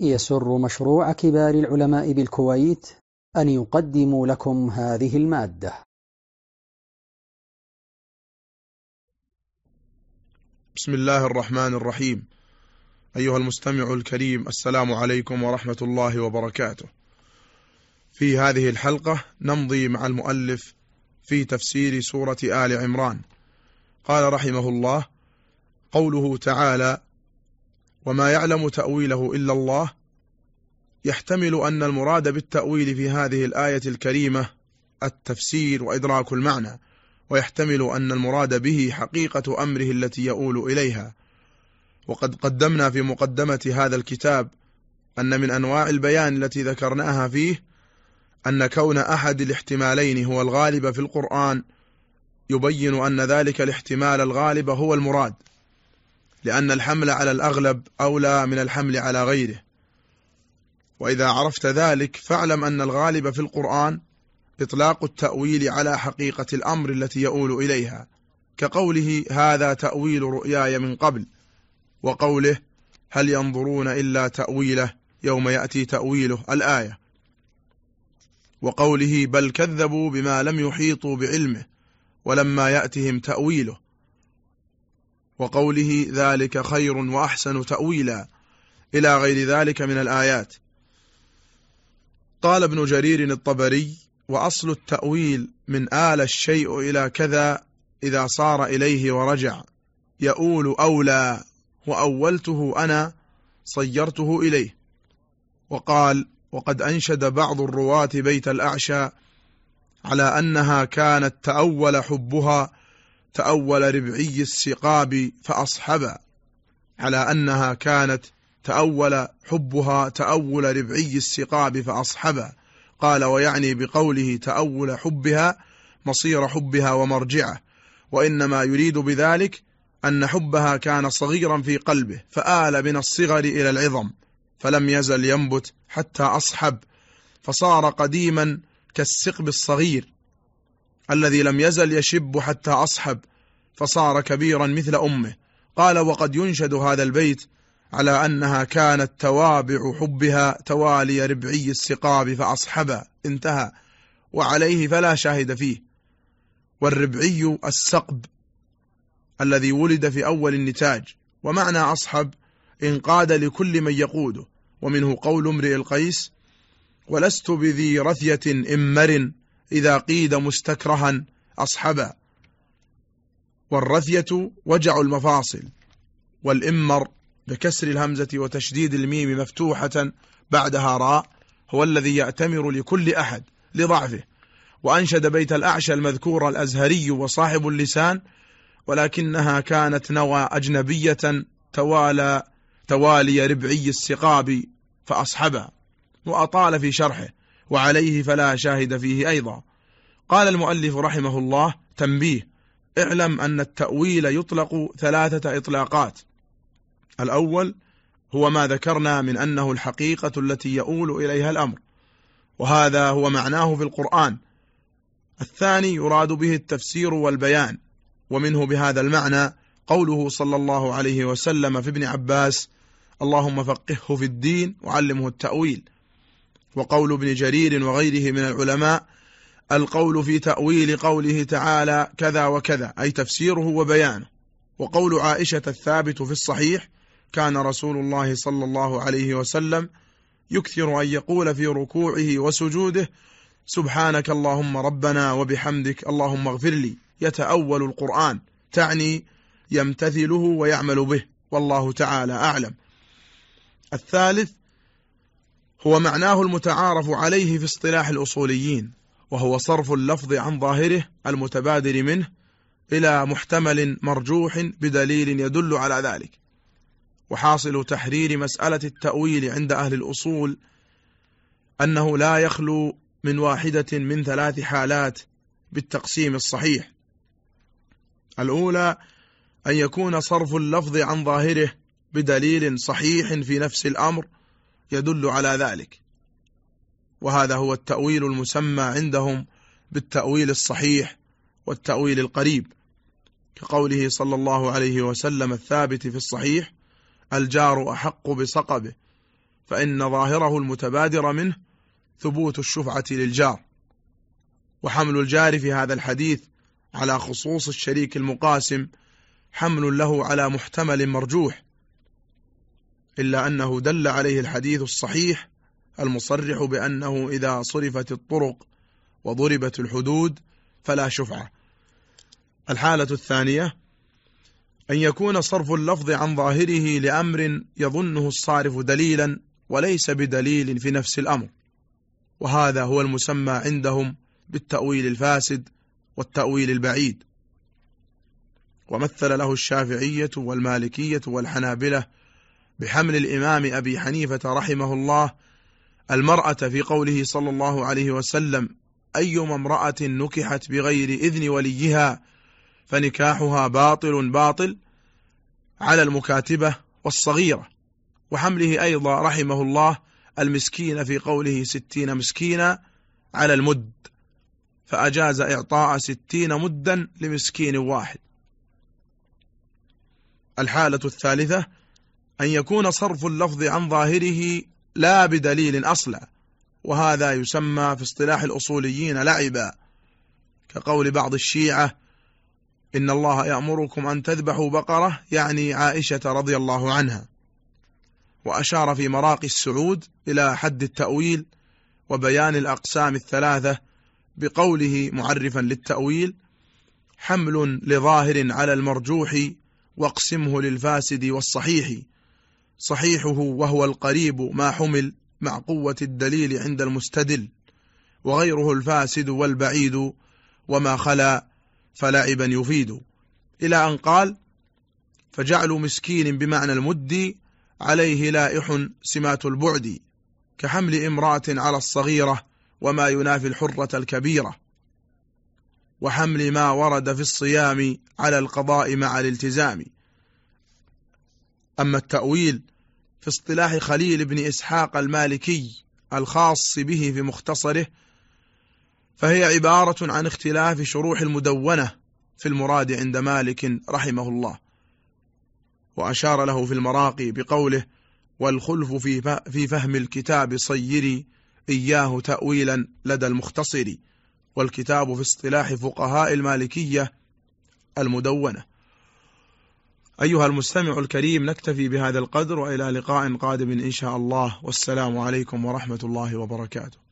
يسر مشروع كبار العلماء بالكويت أن يقدم لكم هذه المادة. بسم الله الرحمن الرحيم. أيها المستمع الكريم السلام عليكم ورحمة الله وبركاته. في هذه الحلقة نمضي مع المؤلف في تفسير سورة آل عمران. قال رحمه الله قوله تعالى وما يعلم تأويله إلا الله. يحتمل أن المراد بالتأويل في هذه الآية الكريمة التفسير وإدراك المعنى ويحتمل أن المراد به حقيقة أمره التي يؤول إليها. وقد قدمنا في مقدمة هذا الكتاب أن من أنواع البيان التي ذكرناها فيه أن كون أحد الاحتمالين هو الغالب في القرآن يبين أن ذلك الاحتمال الغالب هو المراد. لأن الحمل على الأغلب أولى من الحمل على غيره. وإذا عرفت ذلك فاعلم أن الغالب في القرآن إطلاق التأويل على حقيقة الأمر التي يؤول إليها كقوله هذا تأويل رؤياي من قبل وقوله هل ينظرون إلا تأويله يوم يأتي تأويله الآية وقوله بل كذبوا بما لم يحيطوا بعلمه ولما يأتهم تأويله. وقوله ذلك خير وأحسن تأويلا إلى غير ذلك من الآيات. قال ابن جرير الطبري وأصل التأويل من آل الشيء إلى كذا إذا صار إليه ورجع. يؤول أولى وأولته أنا صيرته إليه. وقال وقد أنشد بعض الرواة بيت الأعشى على أنها كانت تأول حبها تأول ربعي السقاب فأصحبا على أنها كانت تأول حبها تأول ربعي السقاب فأصحبا قال ويعني بقوله تأول حبها مصير حبها ومرجعه. وإنما يريد بذلك أن حبها كان صغيرا في قلبه فآل من الصغر إلى العظم فلم يزل ينبت حتى أصحب. فصار قديما كالسقب الصغير. الذي لم يزل يشب حتى أصحب فصار كبيرا مثل أمه. قال وقد ينشد هذا البيت على أنها كانت توابع حبها توالي ربعي السقاب فأصحبا انتهى. وعليه فلا شاهد فيه. والربعي السقب الذي ولد في أول النتاج. ومعنى أصحب انقاد لكل من يقوده ومنه قول امرئ القيس ولست بذي رثية إمر إذا قيد مستكرها أصحبا والرثية وجع المفاصل والإمر بكسر الهمزة وتشديد الميم مفتوحة بعدها راء هو الذي يأتمر لكل أحد لضعفه. وأنشد بيت الأعشى المذكور الأزهري وصاحب اللسان ولكنها كانت نوى أجنبية توالى توالي ربعي السقاب فأصحبها وأطال في شرحه وعليه فلا شاهد فيه أيضا. قال المؤلف رحمه الله تنبيه اعلم أن التأويل يطلق ثلاثة إطلاقات. الأول هو ما ذكرنا من أنه الحقيقة التي يؤول إليها الأمر وهذا هو معناه في القرآن. الثاني يراد به التفسير والبيان ومنه بهذا المعنى قوله صلى الله عليه وسلم في ابن عباس اللهم فقهه في الدين وعلمه التأويل. وقول ابن جرير وغيره من العلماء القول في تأويل قوله تعالى كذا وكذا أي تفسيره وبيانه. وقول عائشة الثابت في الصحيح كان رسول الله صلى الله عليه وسلم يكثر أن يقول في ركوعه وسجوده سبحانك اللهم ربنا وبحمدك اللهم اغفر لي. يتأول القرآن تعني يمتثله ويعمل به والله تعالى أعلم. الثالث هو معناه المتعارف عليه في اصطلاح الأصوليين وهو صرف اللفظ عن ظاهره المتبادر منه إلى محتمل مرجوح بدليل يدل على ذلك. وحاصل تحرير مسألة التأويل عند أهل الأصول أنه لا يخلو من واحدة من ثلاث حالات بالتقسيم الصحيح. الأولى أن يكون صرف اللفظ عن ظاهره بدليل صحيح في نفس الأمر يدل على ذلك. وهذا هو التأويل المسمى عندهم بالتأويل الصحيح والتأويل القريب كقوله صلى الله عليه وسلم الثابت في الصحيح الجار أحق بصقبه فإن ظاهره المتبادر منه ثبوت الشفعة للجار. وحمل الجار في هذا الحديث على خصوص الشريك المقاسم حمل له على محتمل مرجوح إلا أنه دل عليه الحديث الصحيح المصرح بأنه إذا صرفت الطرق وضربت الحدود فلا شفعة. الحالة الثانية أن يكون صرف اللفظ عن ظاهره لأمر يظنه الصارف دليلا وليس بدليل في نفس الأمر. وهذا هو المسمى عندهم بالتأويل الفاسد والتأويل البعيد. ومثل له الشافعية والمالكية والحنابلة بحمل الإمام أبي حنيفة رحمه الله المرأة في قوله صلى الله عليه وسلم أيما امرأة نكحت بغير إذن وليها فنكاحها باطل باطل على المكاتبة والصغيرة. وحمله أيضا رحمه الله المسكين في قوله ستين مسكينا على المد فأجاز إعطاء ستين مدا لمسكين واحد. الحالة الثالثة أن يكون صرف اللفظ عن ظاهره لا بدليل أصلا وهذا يسمى في اصطلاح الأصوليين لعبا كقول بعض الشيعة إن الله يأمركم أن تذبحوا بقرة يعني عائشة رضي الله عنها. وأشار في مراقي السعود إلى حد التأويل وبيان الأقسام الثلاثة بقوله معرفا للتأويل حمل لظاهر على المرجوح واقسمه للفاسد والصحيح. صحيحه وهو القريب ما حمل مع قوة الدليل عند المستدل وغيره الفاسد والبعيد وما خلا فلعبا يفيد. إلى أن قال فجعل مسكين بمعنى المد عليه لائح سمات البعد كحمل امرأة على الصغيرة وما ينافي الحرة الكبيرة وحمل ما ورد في الصيام على القضاء مع الالتزام. أما التأويل في اصطلاح خليل بن إسحاق المالكي الخاص به في مختصره فهي عبارة عن اختلاف شروح المدونة في المراد عند مالك رحمه الله وأشار له في المراقي بقوله والخلف في فهم الكتاب صيري إياه تأويلا لدى المختصر والكتاب في اصطلاح فقهاء المالكية المدونة أيها المستمع الكريم نكتفي بهذا القدر وإلى لقاء قادم إن شاء الله. والسلام عليكم ورحمة الله وبركاته.